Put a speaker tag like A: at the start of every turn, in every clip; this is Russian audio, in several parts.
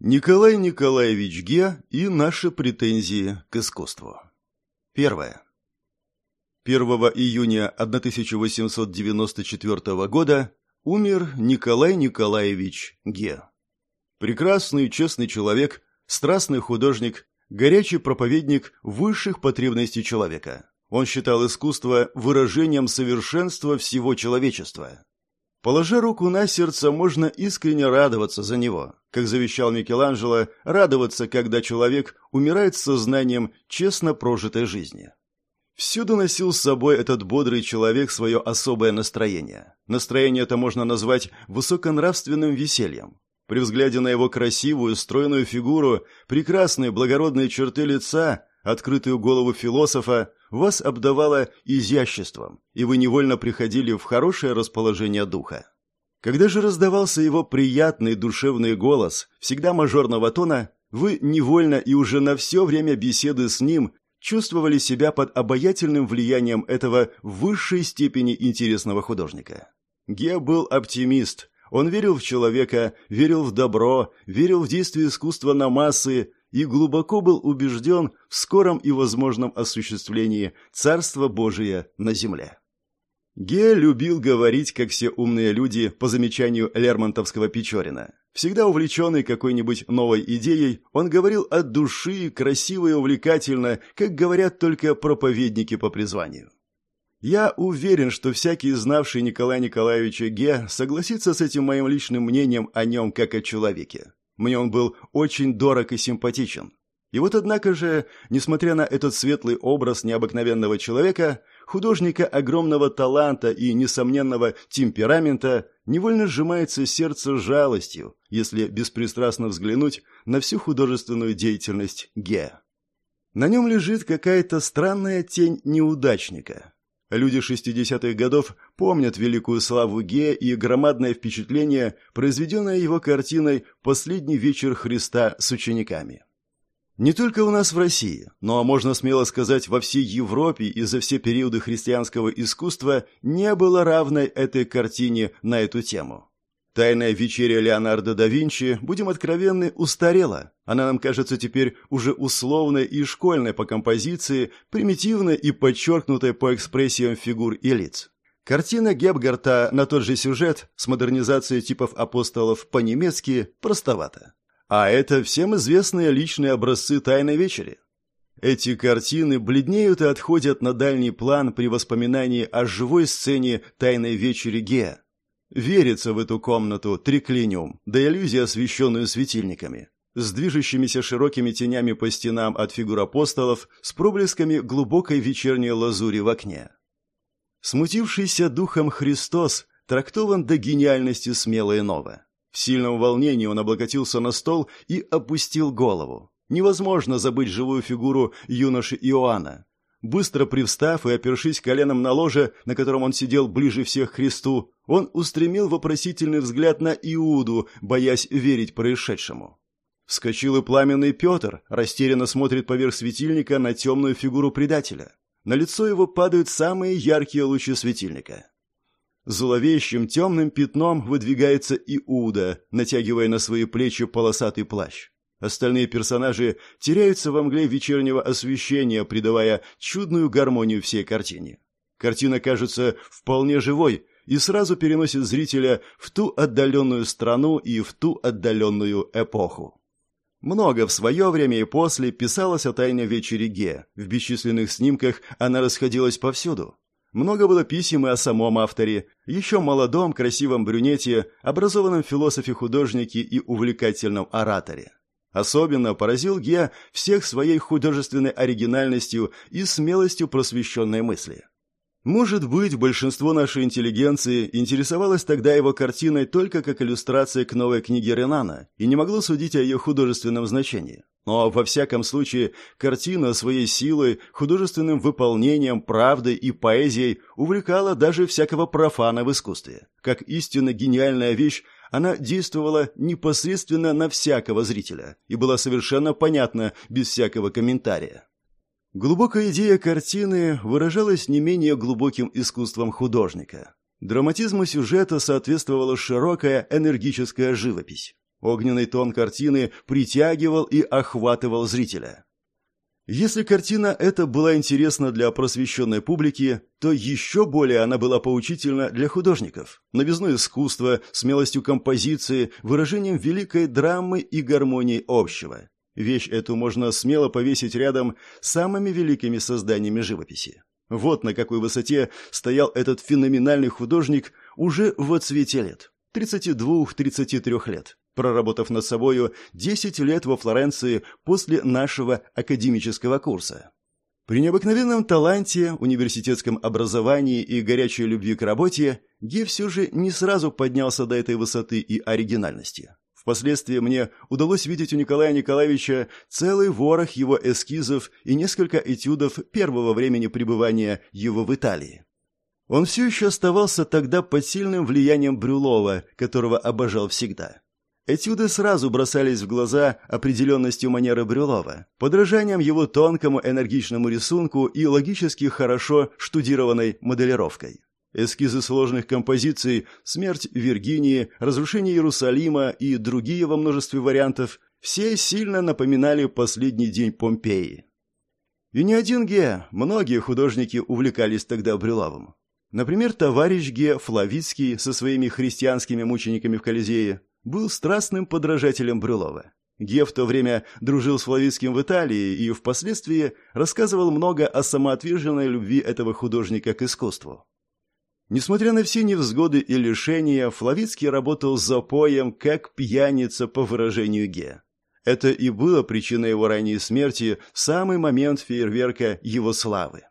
A: Николай Николаевич Ге и наши претензии к искусству. Первое. 1 июня 1894 года умер Николай Николаевич Ге. Прекрасный честный человек, страстный художник, горячий проповедник высших потребностей человека. Он считал искусство выражением совершенства всего человечества. Положа руку на сердце, можно искренне радоваться за него, как завещал Микеланджело, радоваться, когда человек умирает с сознанием честно прожитой жизни. Всюду носил с собой этот бодрый человек свое особое настроение. Настроение это можно назвать высоконравственным весельем. При взгляде на его красивую, стройную фигуру, прекрасные благородные черты лица, открытую голову философа, вас обдавало изяществом, и вы невольно приходили в хорошее расположение духа. Когда же раздавался его приятный душевный голос, всегда мажорного тона, вы невольно и уже на все время беседы с ним чувствовали себя под обаятельным влиянием этого высшей степени интересного художника. Ге был оптимист. Он верил в человека, верил в добро, верил в действие искусства на массы, и глубоко был убежден в скором и возможном осуществлении Царства Божия на земле. Ге любил говорить, как все умные люди, по замечанию Лермонтовского Печорина. Всегда увлеченный какой-нибудь новой идеей, он говорил от души, красиво и увлекательно, как говорят только проповедники по призванию. Я уверен, что всякий, знавший Николая Николаевича Ге, согласится с этим моим личным мнением о нем как о человеке. Мне он был очень дорог и симпатичен. И вот, однако же, несмотря на этот светлый образ необыкновенного человека, художника огромного таланта и несомненного темперамента, невольно сжимается сердце жалостью, если беспристрастно взглянуть на всю художественную деятельность Ге. На нем лежит какая-то странная тень неудачника, Люди 60-х годов помнят великую славу Ге и громадное впечатление, произведенное его картиной «Последний вечер Христа с учениками». Не только у нас в России, но, можно смело сказать, во всей Европе и за все периоды христианского искусства не было равной этой картине на эту тему. Тайная вечеря Леонардо да Винчи, будем откровенны, устарела. Она нам кажется теперь уже условной и школьной по композиции, примитивной и подчеркнутой по экспрессиям фигур и лиц. Картина Гебгарта на тот же сюжет с модернизацией типов апостолов по-немецки простовата. А это всем известные личные образцы «Тайной вечери». Эти картины бледнеют и отходят на дальний план при воспоминании о живой сцене «Тайной вечери Геа», Верится в эту комнату триклиниум, да иллюзия, освещенную светильниками, с движущимися широкими тенями по стенам от фигур апостолов, с проблесками глубокой вечерней лазури в окне. Смутившийся духом Христос трактован до гениальности смело и ново. В сильном волнении он облокотился на стол и опустил голову. Невозможно забыть живую фигуру юноши Иоанна, Быстро привстав и опершись коленом на ложе, на котором он сидел ближе всех к Христу, он устремил вопросительный взгляд на Иуду, боясь верить происшедшему. Вскочил и пламенный Петр, растерянно смотрит поверх светильника на темную фигуру предателя. На лицо его падают самые яркие лучи светильника. Зловещим темным пятном выдвигается Иуда, натягивая на свои плечи полосатый плащ. Остальные персонажи теряются во мгле вечернего освещения, придавая чудную гармонию всей картине. Картина кажется вполне живой и сразу переносит зрителя в ту отдаленную страну и в ту отдаленную эпоху. Много в свое время и после писалось о тайне вечери Ге. В бесчисленных снимках она расходилась повсюду. Много было писем и о самом авторе, еще молодом, красивом брюнете, образованном философе-художнике и увлекательном ораторе. Особенно поразил Ге всех своей художественной оригинальностью и смелостью просвещенной мысли. Может быть, большинство нашей интеллигенции интересовалось тогда его картиной только как иллюстрацией к новой книге Ренана и не могло судить о ее художественном значении. Но, во всяком случае, картина своей силой, художественным выполнением, правдой и поэзией увлекала даже всякого профана в искусстве. Как истинно гениальная вещь, она действовала непосредственно на всякого зрителя и была совершенно понятна без всякого комментария. Глубокая идея картины выражалась не менее глубоким искусством художника. Драматизму сюжета соответствовала широкая энергическая живопись. Огненный тон картины притягивал и охватывал зрителя. Если картина эта была интересна для просвещенной публики, то еще более она была поучительна для художников. Новизной искусства, смелостью композиции, выражением великой драмы и гармонии общего. Вещь эту можно смело повесить рядом с самыми великими созданиями живописи. Вот на какой высоте стоял этот феноменальный художник уже в отцвете лет. 32-33 лет проработав над собою 10 лет во Флоренции после нашего академического курса. При необыкновенном таланте, университетском образовании и горячей любви к работе Ге все же не сразу поднялся до этой высоты и оригинальности. Впоследствии мне удалось видеть у Николая Николаевича целый ворох его эскизов и несколько этюдов первого времени пребывания его в Италии. Он все еще оставался тогда под сильным влиянием Брюлова, которого обожал всегда. Этюды сразу бросались в глаза определенностью манеры Брюлова, подражанием его тонкому энергичному рисунку и логически хорошо штудированной моделировкой. Эскизы сложных композиций «Смерть Виргинии», «Разрушение Иерусалима» и другие во множестве вариантов все сильно напоминали последний день Помпеи. И не один Ге, многие художники увлекались тогда Брюловым. Например, товарищ Ге Флавицкий со своими христианскими мучениками в Колизее, был страстным подражателем Брюлова. Ге в то время дружил с Флавицким в Италии и впоследствии рассказывал много о самоотверженной любви этого художника к искусству. Несмотря на все невзгоды и лишения, Флавицкий работал за поем, как пьяница, по выражению Ге. Это и было причиной его ранней смерти самый момент фейерверка его славы.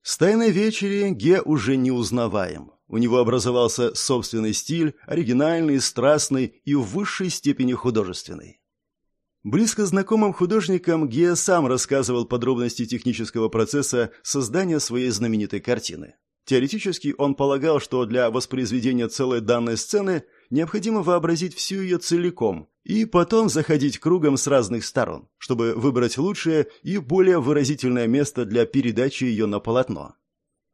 A: С «Тайной вечери» Ге уже не узнаваем. У него образовался собственный стиль, оригинальный, страстный и в высшей степени художественный. Близко знакомым художникам Геа сам рассказывал подробности технического процесса создания своей знаменитой картины. Теоретически он полагал, что для воспроизведения целой данной сцены необходимо вообразить всю ее целиком и потом заходить кругом с разных сторон, чтобы выбрать лучшее и более выразительное место для передачи ее на полотно.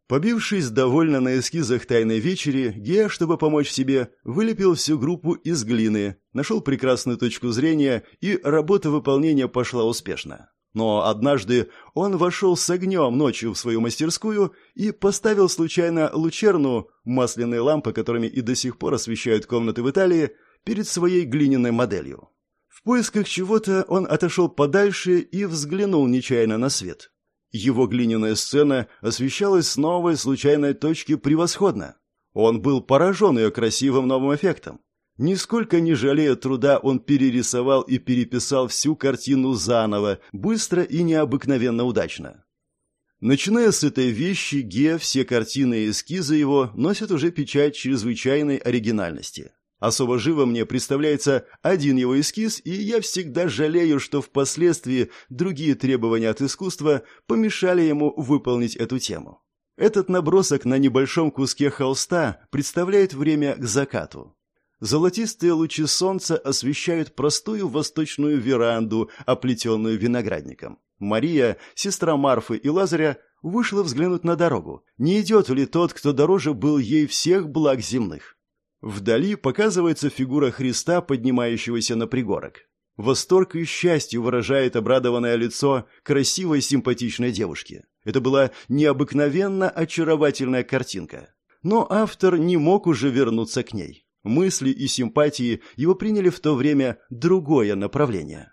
A: Побившись довольно на эскизах «Тайной вечери», Геа, чтобы помочь себе, вылепил всю группу из глины, нашел прекрасную точку зрения, и работа выполнения пошла успешно. Но однажды он вошел с огнем ночью в свою мастерскую и поставил случайно лучерну, масляные лампы, которыми и до сих пор освещают комнаты в Италии, перед своей глиняной моделью. В поисках чего-то он отошел подальше и взглянул нечаянно на свет. Его глиняная сцена освещалась с новой случайной точки превосходно. Он был поражен ее красивым новым эффектом. Нисколько не жалея труда, он перерисовал и переписал всю картину заново, быстро и необыкновенно удачно. Начиная с этой вещи, Ге, все картины и эскизы его носят уже печать чрезвычайной оригинальности. Особо живо мне представляется один его эскиз, и я всегда жалею, что впоследствии другие требования от искусства помешали ему выполнить эту тему. Этот набросок на небольшом куске холста представляет время к закату. Золотистые лучи солнца освещают простую восточную веранду, оплетенную виноградником. Мария, сестра Марфы и Лазаря, вышла взглянуть на дорогу. Не идет ли тот, кто дороже был ей всех благ земных? Вдали показывается фигура Христа, поднимающегося на пригорок. Восторг и счастье выражает обрадованное лицо красивой симпатичной девушки. Это была необыкновенно очаровательная картинка. Но автор не мог уже вернуться к ней. Мысли и симпатии его приняли в то время другое направление.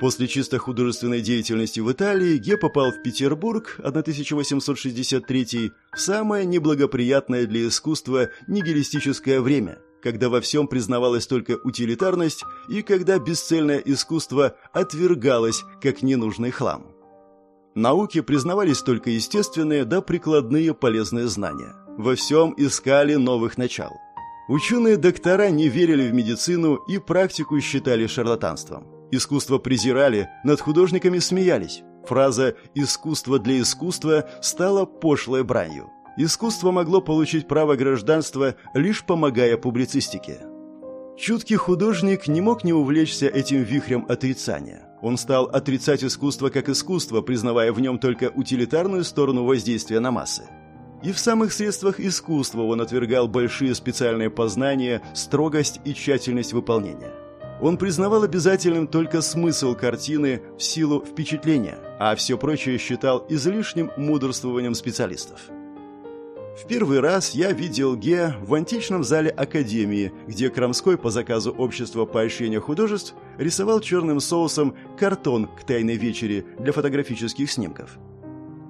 A: После чисто художественной деятельности в Италии Ге попал в Петербург 1863 в самое неблагоприятное для искусства нигилистическое время, когда во всем признавалась только утилитарность и когда бесцельное искусство отвергалось как ненужный хлам. Науки признавались только естественные да прикладные полезные знания. Во всем искали новых начал. Ученые-доктора не верили в медицину и практику считали шарлатанством. Искусство презирали, над художниками смеялись. Фраза «искусство для искусства» стала пошлой бранью. Искусство могло получить право гражданства, лишь помогая публицистике. Чуткий художник не мог не увлечься этим вихрем отрицания. Он стал отрицать искусство как искусство, признавая в нем только утилитарную сторону воздействия на массы. И в самых средствах искусства он отвергал большие специальные познания, строгость и тщательность выполнения. Он признавал обязательным только смысл картины в силу впечатления, а все прочее считал излишним мудрствованием специалистов. В первый раз я видел Ге в античном зале Академии, где Крамской по заказу Общества поощрения художеств рисовал черным соусом картон к тайной вечере для фотографических снимков.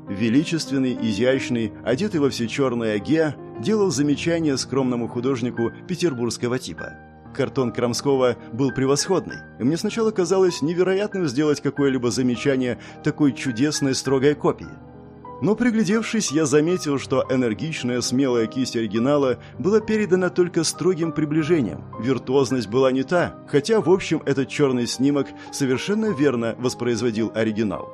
A: Величественный, изящный, одетый во все черное Ге делал замечания скромному художнику петербургского типа. Картон Крамского был превосходный, и мне сначала казалось невероятным сделать какое-либо замечание такой чудесной строгой копии – но приглядевшись, я заметил, что энергичная, смелая кисть оригинала была передана только строгим приближением. Виртуозность была не та, хотя, в общем, этот черный снимок совершенно верно воспроизводил оригинал.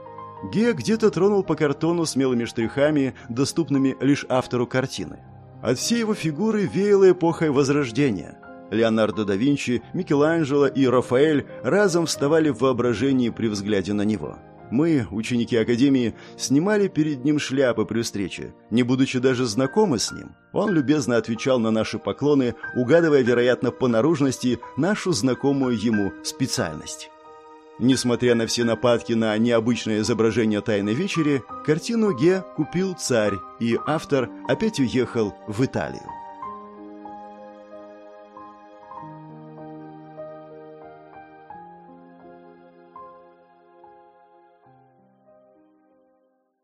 A: Гея где-то тронул по картону смелыми штрихами, доступными лишь автору картины. От всей его фигуры веяло эпохой Возрождения. Леонардо да Винчи, Микеланджело и Рафаэль разом вставали в воображении при взгляде на него. Мы, ученики Академии, снимали перед ним шляпы при встрече, не будучи даже знакомы с ним. Он любезно отвечал на наши поклоны, угадывая, вероятно, по наружности нашу знакомую ему специальность. Несмотря на все нападки на необычное изображение «Тайной вечери», картину Ге купил царь, и автор опять уехал в Италию.